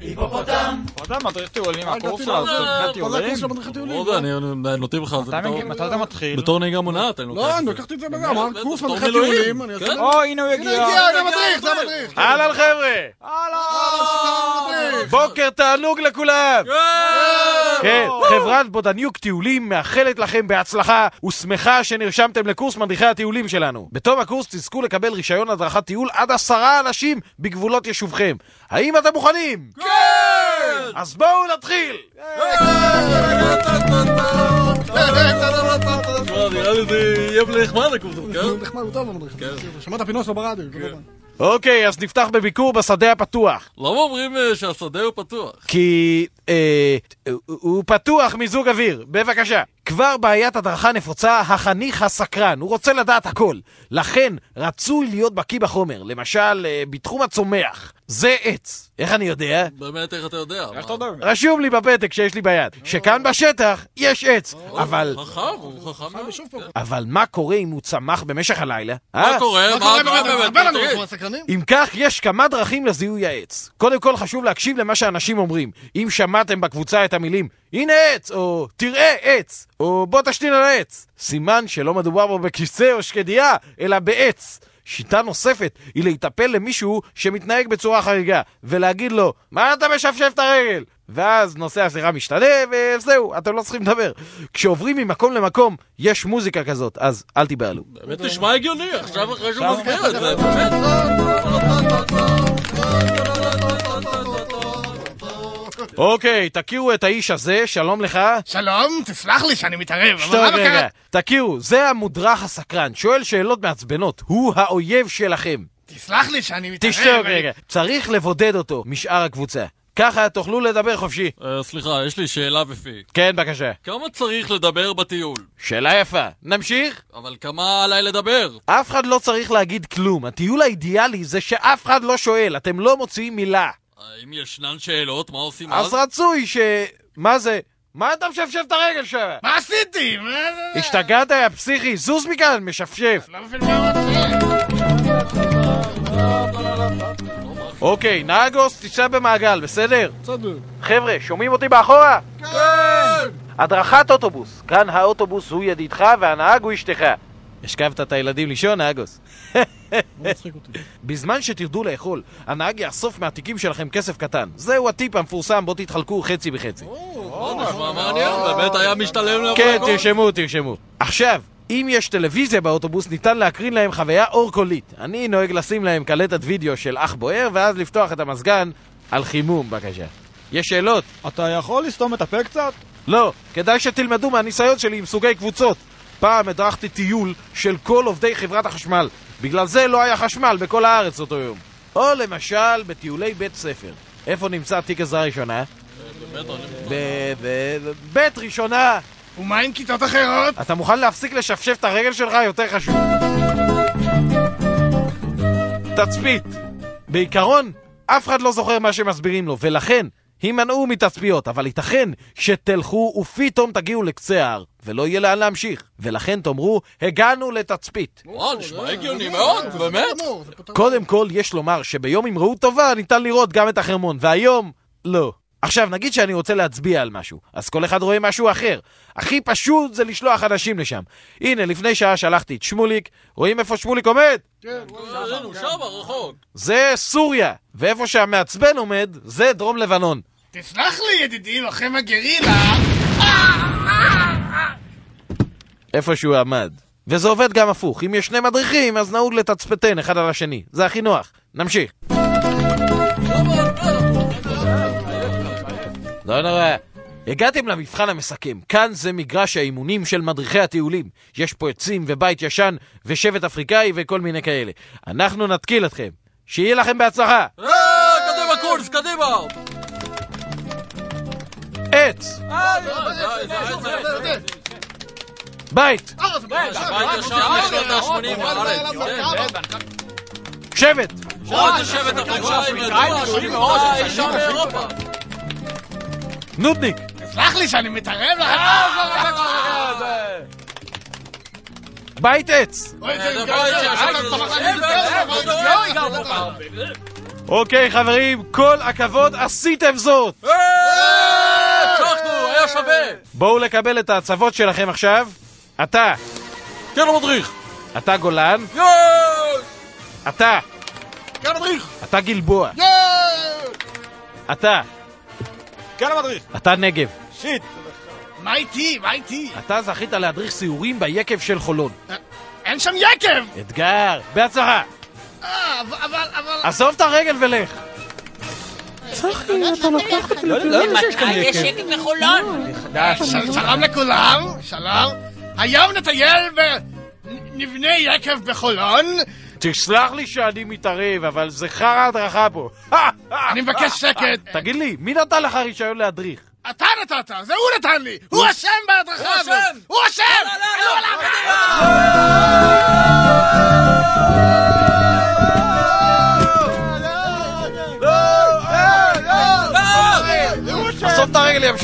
היפופוטם! אתה מדריך טיולים, הקורס של מה הסדרת זה טיולים? הקורס של מדריכי טיולים? לא יודע, אני נותן לך את זה מתי אתה מתחיל? בתור נהיגה מונעת, אני לוקח לא, אני זה. לקחתי את זה בזה, אמר בטח, קורס מדריכי. טיולים. כן. או, הנה הוא הנה הגיע. הגיע, זה מדריך, זה מדריך! אהלן חבר'ה! מדריך! בוקר תענוג לכולם! כן! חברת בודניוק טיולים מאחלת לכם בהצלחה ושמחה שנרשמתם לקורס מדריכי הטיולים שלנו. בתום הקורס תזכו לקבל רישיון הדרכת טיול עד עשרה אנשים בגבולות יישובכם. האם אתם מוכנים? כן! אז בואו נתחיל! תשמע, נראה לי זה יהיה נחמד הקורס, כן? הוא נחמד, הוא טוב המדריך. שמעת ברדיו. אוקיי, אז נפתח בביקור בשדה הפתוח. למה אומרים אה, שהשדה הוא פתוח? כי אה, הוא- פתוח מיזוג אוויר, בבקשה. כבר בעיית הדרכה נפוצה החניך הסקרן, הוא רוצה לדעת הכל. לכן רצוי להיות בקיא בחומר, למשל אה, בתחום הצומח. זה עץ. איך אני יודע? באמת, איך אתה יודע? איך אתה יודע? רשום לי בפתק שיש לי ביד, שכאן בשטח יש עץ, אבל... חכם, הוא חכם מאוד. אבל מה קורה אם הוא צמח במשך הלילה? מה אה? קורה? מה קורה באמת? אם כך, יש כמה דרכים לזיהוי העץ. קודם כל חשוב להקשיב למה שאנשים אומרים. אם שמעתם בקבוצה את המילים הנה עץ, או תראה עץ, או בוא תשתין על העץ, סימן שלא מדובר בו בכיסא או שקדייה, אלא בעץ. שיטה נוספת היא להיטפל למישהו שמתנהג בצורה חריגה, ולהגיד לו, מה אתה משפשף את הרגל? ואז נושא השיחה משתנה, וזהו, אתם לא צריכים לדבר. כשעוברים ממקום למקום, יש מוזיקה כזאת, אז אל תיבהלו. באמת נשמע הגיוני, עכשיו אחרי שהוא מסביר את זה, באמת. אוקיי, תכירו את האיש הזה, שלום לך. שלום, תסלח לי שאני מתערב, מה רגע? תכירו, זה המודרך הסקרן, שואל שאלות מעצבנות, הוא האויב שלכם. תסלח לי שאני מתערב. תשתוק אני- רגע, צריך לבודד אותו משאר הקבוצה. ככה תוכלו לדבר חופשי. אה, סליחה, יש לי שאלה בפי. כן, בבקשה. כמה צריך לדבר בטיול? שאלה יפה. נמשיך? אבל כמה עליי לדבר? אף אחד לא צריך להגיד כלום. הטיול האידיאלי זה שאף אחד לא שואל, אתם לא מוציאים מילה. האם ישנן שאלות? מה עושים אז? אז רצוי ש... מה זה? מה אתה משפשף את הרגל שם? מה עשיתי? מה זה? השתגעת, יא פסיכי? זוז מכאן, משפשף. לא מבין מה הוא רוצה. אוקיי, נהגוס, תיסע במעגל, בסדר? בסדר. חבר'ה, שומעים אותי מאחורה? כן! הדרכת אוטובוס. כאן האוטובוס הוא ידידך והנהג הוא אשתך. השכבת את הילדים לישון, נהגוס. לא מצחיק אותי. בזמן שתרדו לאכול, הנהג יאסוף מהתיקים שלכם כסף קטן. זהו הטיפ המפורסם, בוא תתחלקו חצי בחצי. או, נשמע מעניין, באמת היה משתלם לבוא כן? תרשמו, תרשמו. עכשיו, אם יש טלוויזיה באוטובוס, ניתן להקרין להם חוויה אור קולית. אני נוהג לשים להם קלטת וידאו של אח בוער, ואז לפתוח את המזגן על חימום, בבקשה. יש שאלות? אתה יכול לסתום את הפה קצת? לא, כדאי שתלמדו מהניסיון שלי עם סוגי קבוצות. פעם הדרכתי טיול של כל עובדי חברת החשמל. בגלל זה לא היה חשמל בכל הארץ אותו יום. או למשל בטיולי בית ספר. איפה נמצא תיק עזרה ראשונה? באמת, אני- ב- ב- בית ראשונה! ומה עם כיתות אחרות? אתה מוכן להפסיק לשפשף את הרגל שלך? יותר חשוב. תצפית. בעיקרון, אף אחד לא זוכר מה שמסבירים לו, ולכן הימנעו מתצפיות, אבל ייתכן שתלכו ופתאום תגיעו לקצה ההר, ולא יהיה לאן להמשיך. ולכן תאמרו, הגענו לתצפית. וואו, נשמע הגיוני מאוד, באמת. קודם כל, יש לומר שביום עם ראות טובה ניתן לראות גם את החרמון, והיום, לא. עכשיו, נגיד שאני רוצה להצביע על משהו, אז כל אחד רואה משהו אחר. הכי פשוט זה לשלוח אנשים לשם. הנה, לפני שעה שלחתי את שמוליק, רואים איפה שמוליק עומד? כן, אה, הוא שם, רחוק. זה סוריה, ואיפה שהמעצבן עומד, זה דרום לבנון. תסלח לי ידידי לוחם הגרילה. איפה שהוא עמד. וזה עובד גם הפוך, אם יש שני מדריכים, אז נהוג לתצפתן אחד על השני. זה הכי נוח. נמשיך. לא נורא. הגעתם למבחן המסכם. כאן זה מגרש האימונים של מדריכי הטיולים. יש פה עצים ובית ישן ושבט אפריקאי וכל מיני כאלה. אנחנו נתקיל אתכם. שיהיה לכם בהצלחה. אה, קדימה קורס, קדימה! בארץ, כן. שבט. נודניק, תסלח לי שאני מתערב לך. בית עץ, בית. אוקיי, חברים, כל הכבוד, עשיתם זאת! אה, שווה! בואו לקבל את ההצבות שלכם עכשיו. אתה, כן המדריך! אתה גולן, יש! אתה, כן, מדריך! אתה גלבוע, יש! אתה, כן המדריך. אתה נגב. שיט. מה איתי? מה איתי? אתה זכית להדריך סיורים ביקב של חולון. אין שם יקב! אתגר, בהצלחה. אה, אבל, אבל, אבל... עזוב את הרגל ולך. למתי יש שקט בחולון? של- שלום לכולם, שלום. היום נטייל ונבנה יקב בחולון. תסלח לי שאני מתערב, אבל זה חרא הדרכה פה. אני מבקש שקט. תגיד לי, מי נתן לך רישיון להדריך? אתה נתת, זה הוא נתן לי! הוא אשם בהדרכה הוא הזאת! אשם! הוא אשם!